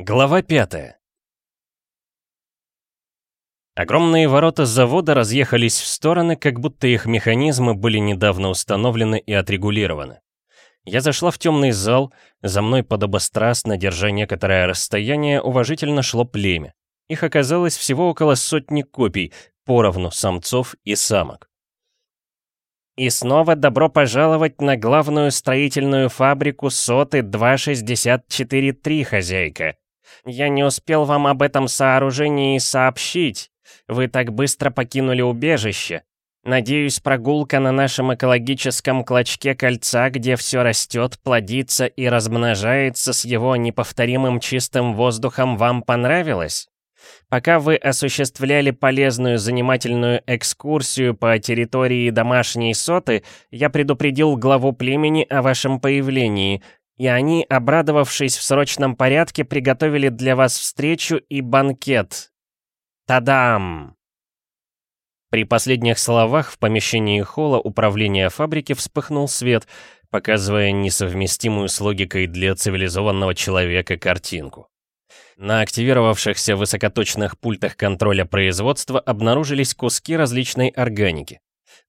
Глава 5 Огромные ворота завода разъехались в стороны, как будто их механизмы были недавно установлены и отрегулированы. Я зашла в темный зал, за мной подобострастно, держа некоторое расстояние, уважительно шло племя. Их оказалось всего около сотни копий, поровну самцов и самок. И снова добро пожаловать на главную строительную фабрику соты 2643, хозяйка. Я не успел вам об этом сооружении сообщить. Вы так быстро покинули убежище. Надеюсь, прогулка на нашем экологическом клочке кольца, где все растет, плодится и размножается с его неповторимым чистым воздухом, вам понравилась? Пока вы осуществляли полезную занимательную экскурсию по территории домашней соты, я предупредил главу племени о вашем появлении, и они, обрадовавшись в срочном порядке, приготовили для вас встречу и банкет. Тадам! При последних словах в помещении холла управления фабрики вспыхнул свет, показывая несовместимую с логикой для цивилизованного человека картинку. На активировавшихся высокоточных пультах контроля производства обнаружились куски различной органики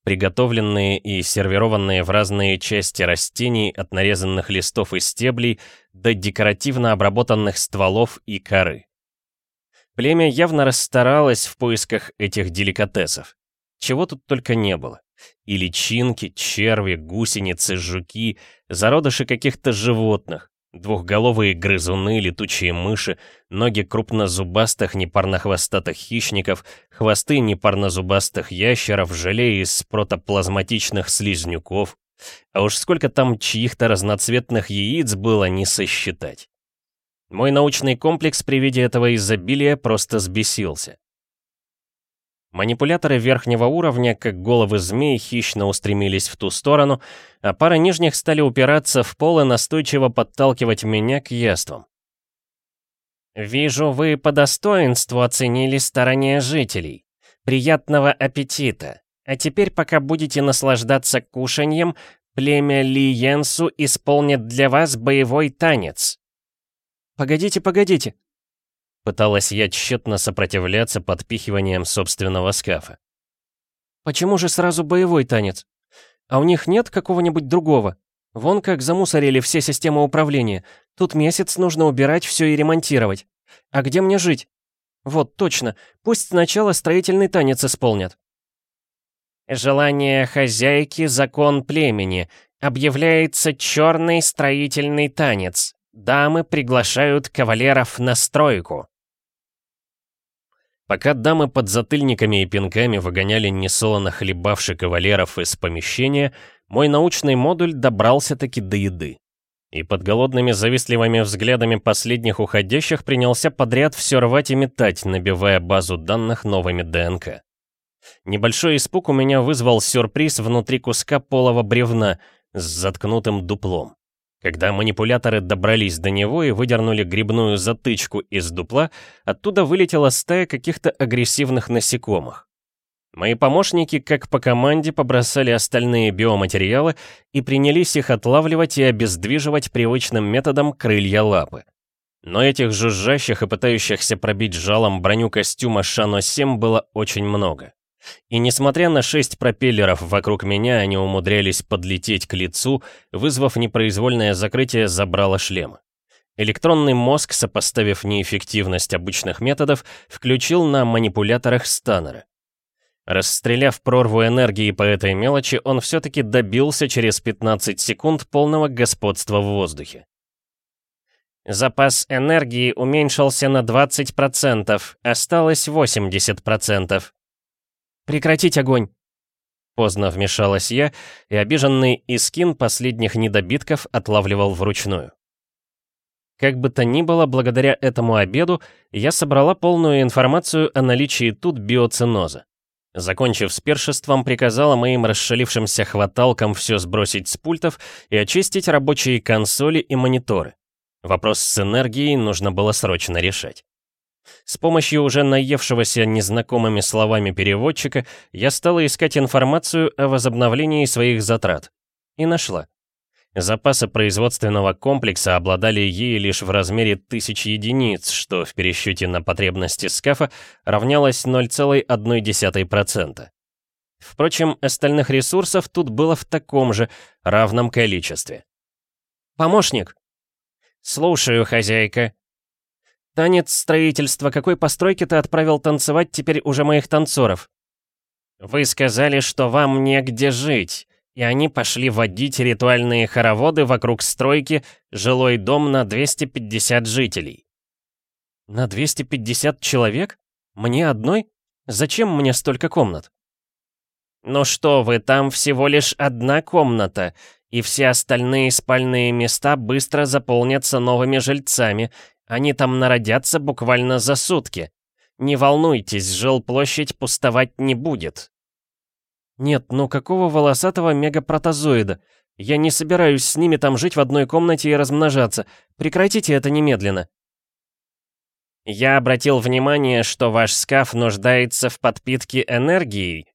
приготовленные и сервированные в разные части растений от нарезанных листов и стеблей до декоративно обработанных стволов и коры. Племя явно расстаралось в поисках этих деликатесов. Чего тут только не было. И личинки, черви, гусеницы, жуки, зародыши каких-то животных, Двухголовые грызуны, летучие мыши, ноги крупнозубастых непарнохвостатых хищников, хвосты непарнозубастых ящеров, желе из протоплазматичных слизнюков. А уж сколько там чьих-то разноцветных яиц было не сосчитать. Мой научный комплекс при виде этого изобилия просто сбесился. Манипуляторы верхнего уровня, как головы змей, хищно устремились в ту сторону, а пара нижних стали упираться в пол и настойчиво подталкивать меня к яствам. «Вижу, вы по достоинству оценили старания жителей. Приятного аппетита. А теперь, пока будете наслаждаться кушаньем, племя Ли Йенсу исполнит для вас боевой танец». «Погодите, погодите», Пыталась я тщетно сопротивляться подпихиванием собственного скафа. «Почему же сразу боевой танец? А у них нет какого-нибудь другого? Вон как замусорили все системы управления. Тут месяц нужно убирать все и ремонтировать. А где мне жить? Вот, точно. Пусть сначала строительный танец исполнят». «Желание хозяйки — закон племени. Объявляется черный строительный танец. Дамы приглашают кавалеров на стройку». Пока дамы под затыльниками и пинками выгоняли несолоно хлебавших кавалеров из помещения, мой научный модуль добрался-таки до еды. И под голодными завистливыми взглядами последних уходящих принялся подряд все рвать и метать, набивая базу данных новыми ДНК. Небольшой испуг у меня вызвал сюрприз внутри куска полого бревна с заткнутым дуплом. Когда манипуляторы добрались до него и выдернули грибную затычку из дупла, оттуда вылетела стая каких-то агрессивных насекомых. Мои помощники, как по команде, побросали остальные биоматериалы и принялись их отлавливать и обездвиживать привычным методом крылья лапы. Но этих жужжащих и пытающихся пробить жалом броню костюма Шано-7 было очень много. И несмотря на шесть пропеллеров вокруг меня, они умудрялись подлететь к лицу, вызвав непроизвольное закрытие забрала шлема. Электронный мозг, сопоставив неэффективность обычных методов, включил на манипуляторах Станнера. Расстреляв прорву энергии по этой мелочи, он все-таки добился через 15 секунд полного господства в воздухе. Запас энергии уменьшился на 20%, осталось 80%. «Прекратить огонь!» Поздно вмешалась я, и обиженный Искин последних недобитков отлавливал вручную. Как бы то ни было, благодаря этому обеду я собрала полную информацию о наличии тут биоциноза. Закончив с першеством, приказала моим расшалившимся хваталкам все сбросить с пультов и очистить рабочие консоли и мониторы. Вопрос с энергией нужно было срочно решать. С помощью уже наевшегося незнакомыми словами переводчика я стала искать информацию о возобновлении своих затрат. И нашла. Запасы производственного комплекса обладали ей лишь в размере тысяч единиц, что в пересчете на потребности скафа равнялось 0,1%. Впрочем, остальных ресурсов тут было в таком же, равном количестве. «Помощник!» «Слушаю, хозяйка», Танец строительства какой постройки ты отправил танцевать теперь уже моих танцоров? Вы сказали, что вам негде жить, и они пошли водить ритуальные хороводы вокруг стройки жилой дом на 250 жителей. На 250 человек? Мне одной? Зачем мне столько комнат? Ну что вы, там всего лишь одна комната, и все остальные спальные места быстро заполнятся новыми жильцами, они там народятся буквально за сутки. Не волнуйтесь, жилплощадь пустовать не будет. Нет, ну какого волосатого мегапротозоида? Я не собираюсь с ними там жить в одной комнате и размножаться. Прекратите это немедленно. Я обратил внимание, что ваш скаф нуждается в подпитке энергией.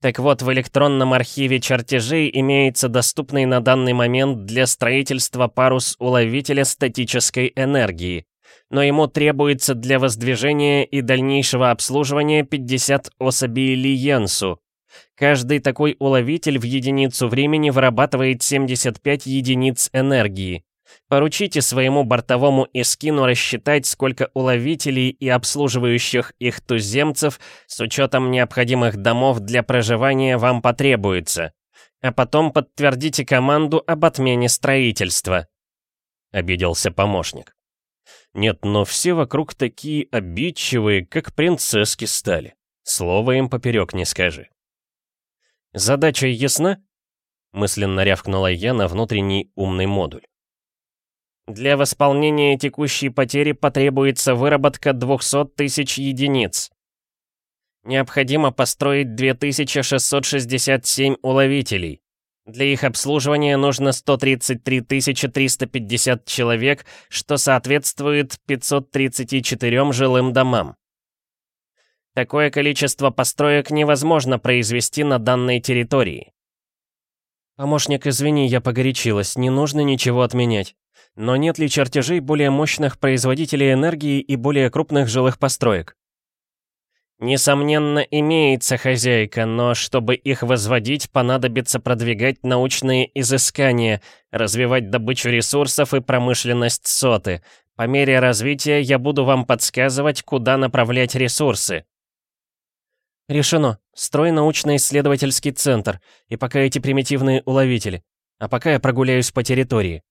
Так вот, в электронном архиве чертежей имеется доступный на данный момент для строительства парус уловителя статической энергии но ему требуется для воздвижения и дальнейшего обслуживания 50 особей Лиенсу. Каждый такой уловитель в единицу времени вырабатывает 75 единиц энергии. Поручите своему бортовому эскину рассчитать, сколько уловителей и обслуживающих их туземцев с учетом необходимых домов для проживания вам потребуется. А потом подтвердите команду об отмене строительства. Обиделся помощник. Нет, но все вокруг такие обидчивые, как принцесски стали. Слово им поперек не скажи. Задача ясна? Мысленно рявкнула я на внутренний умный модуль. Для восполнения текущей потери потребуется выработка 200 тысяч единиц. Необходимо построить 2667 уловителей. Для их обслуживания нужно 133 350 человек, что соответствует 534 жилым домам. Такое количество построек невозможно произвести на данной территории. Помощник, извини, я погорячилась, не нужно ничего отменять. Но нет ли чертежей более мощных производителей энергии и более крупных жилых построек? Несомненно, имеется хозяйка, но чтобы их возводить, понадобится продвигать научные изыскания, развивать добычу ресурсов и промышленность соты. По мере развития я буду вам подсказывать, куда направлять ресурсы. Решено. Строй научно-исследовательский центр, и пока эти примитивные уловители. А пока я прогуляюсь по территории.